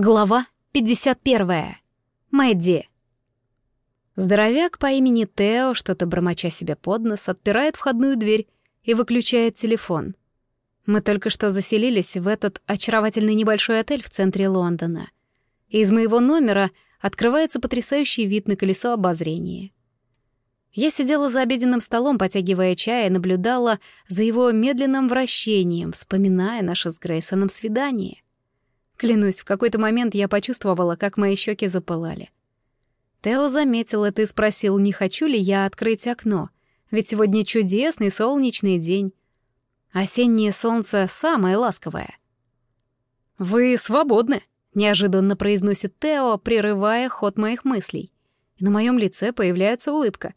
Глава 51. Мэдди. Здоровяк по имени Тео, что-то бормоча себе под нос, отпирает входную дверь и выключает телефон. Мы только что заселились в этот очаровательный небольшой отель в центре Лондона. И из моего номера открывается потрясающий вид на колесо обозрения. Я сидела за обеденным столом, потягивая чай, и наблюдала за его медленным вращением, вспоминая наше с Грейсоном свидание — Клянусь, в какой-то момент я почувствовала, как мои щеки запылали. Тео заметил это и спросил, не хочу ли я открыть окно, ведь сегодня чудесный солнечный день. Осеннее солнце самое ласковое. «Вы свободны», — неожиданно произносит Тео, прерывая ход моих мыслей. И на моем лице появляется улыбка.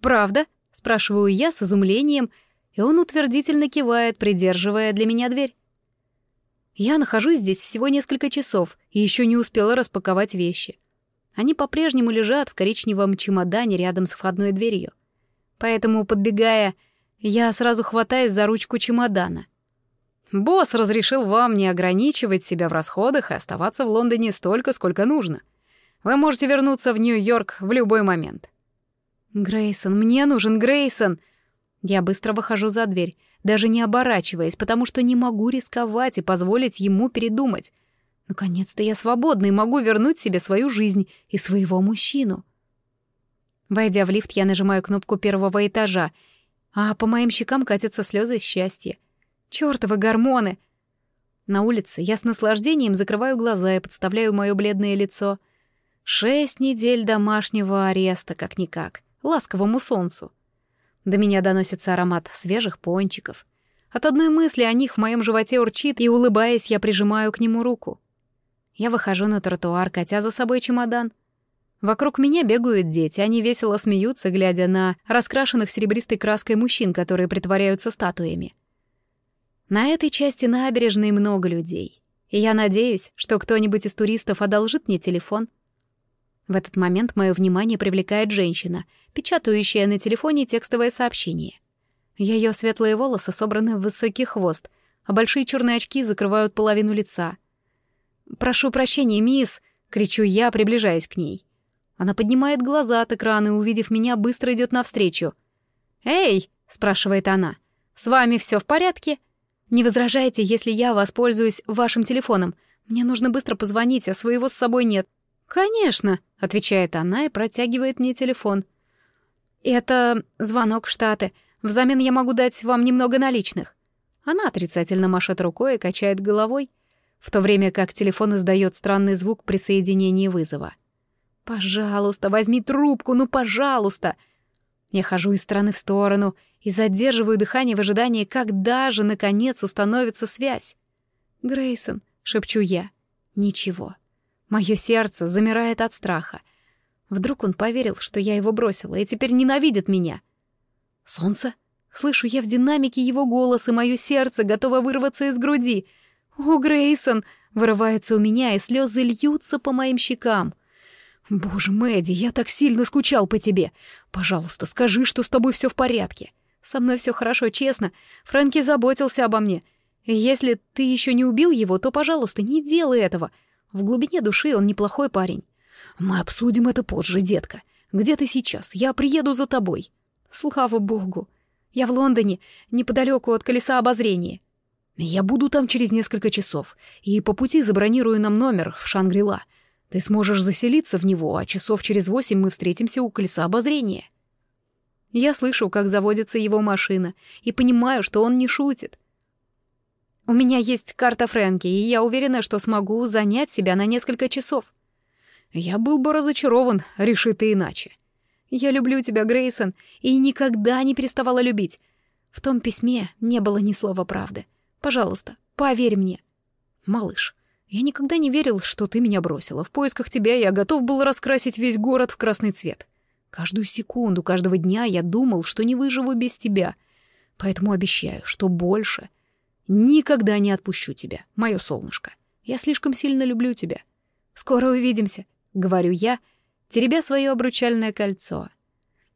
«Правда?» — спрашиваю я с изумлением, и он утвердительно кивает, придерживая для меня дверь. Я нахожусь здесь всего несколько часов и еще не успела распаковать вещи. Они по-прежнему лежат в коричневом чемодане рядом с входной дверью. Поэтому, подбегая, я сразу хватаюсь за ручку чемодана. «Босс разрешил вам не ограничивать себя в расходах и оставаться в Лондоне столько, сколько нужно. Вы можете вернуться в Нью-Йорк в любой момент». «Грейсон, мне нужен Грейсон!» Я быстро выхожу за дверь, даже не оборачиваясь, потому что не могу рисковать и позволить ему передумать. Наконец-то я свободна и могу вернуть себе свою жизнь и своего мужчину. Войдя в лифт, я нажимаю кнопку первого этажа, а по моим щекам катятся слезы счастья. Чёртовы гормоны! На улице я с наслаждением закрываю глаза и подставляю мое бледное лицо. Шесть недель домашнего ареста, как-никак, ласковому солнцу. До меня доносится аромат свежих пончиков. От одной мысли о них в моем животе урчит, и, улыбаясь, я прижимаю к нему руку. Я выхожу на тротуар, катя за собой чемодан. Вокруг меня бегают дети, они весело смеются, глядя на раскрашенных серебристой краской мужчин, которые притворяются статуями. На этой части набережной много людей, и я надеюсь, что кто-нибудь из туристов одолжит мне телефон. В этот момент мое внимание привлекает женщина — печатающая на телефоне текстовое сообщение. Ее светлые волосы собраны в высокий хвост, а большие черные очки закрывают половину лица. «Прошу прощения, мисс!» — кричу я, приближаясь к ней. Она поднимает глаза от экрана и, увидев меня, быстро идет навстречу. «Эй!» — спрашивает она. «С вами все в порядке? Не возражаете, если я воспользуюсь вашим телефоном? Мне нужно быстро позвонить, а своего с собой нет». «Конечно», — отвечает она и протягивает мне телефон. «Это звонок в Штаты. Взамен я могу дать вам немного наличных». Она отрицательно машет рукой и качает головой, в то время как телефон издает странный звук при соединении вызова. «Пожалуйста, возьми трубку, ну, пожалуйста!» Я хожу из стороны в сторону и задерживаю дыхание в ожидании, когда же, наконец, установится связь. «Грейсон», — шепчу я. «Ничего». Мое сердце замирает от страха — Вдруг он поверил, что я его бросила, и теперь ненавидит меня. «Солнце?» Слышу я в динамике его голос, и мое сердце готово вырваться из груди. «О, Грейсон!» — вырывается у меня, и слезы льются по моим щекам. «Боже, Мэдди, я так сильно скучал по тебе. Пожалуйста, скажи, что с тобой все в порядке. Со мной все хорошо, честно. Фрэнки заботился обо мне. Если ты еще не убил его, то, пожалуйста, не делай этого. В глубине души он неплохой парень. «Мы обсудим это позже, детка. Где ты сейчас? Я приеду за тобой». «Слава богу! Я в Лондоне, неподалеку от колеса обозрения». «Я буду там через несколько часов, и по пути забронирую нам номер в Шангрила. Ты сможешь заселиться в него, а часов через восемь мы встретимся у колеса обозрения». Я слышу, как заводится его машина, и понимаю, что он не шутит. У меня есть карта Фрэнки, и я уверена, что смогу занять себя на несколько часов. Я был бы разочарован, реши ты иначе. Я люблю тебя, Грейсон, и никогда не переставала любить. В том письме не было ни слова правды. Пожалуйста, поверь мне. Малыш, я никогда не верил, что ты меня бросила. В поисках тебя я готов был раскрасить весь город в красный цвет. Каждую секунду, каждого дня я думал, что не выживу без тебя. Поэтому обещаю, что больше никогда не отпущу тебя, мое солнышко. Я слишком сильно люблю тебя. Скоро увидимся. — говорю я, теребя свое обручальное кольцо.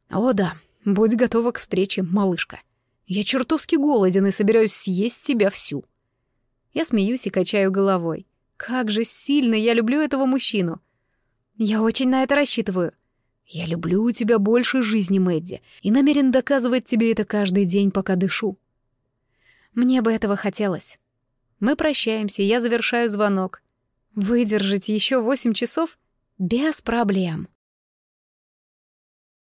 «О да, будь готова к встрече, малышка. Я чертовски голоден и собираюсь съесть тебя всю». Я смеюсь и качаю головой. Как же сильно я люблю этого мужчину. Я очень на это рассчитываю. Я люблю тебя больше жизни, Мэдди, и намерен доказывать тебе это каждый день, пока дышу. Мне бы этого хотелось. Мы прощаемся, я завершаю звонок. Выдержать еще восемь часов? Без проблем.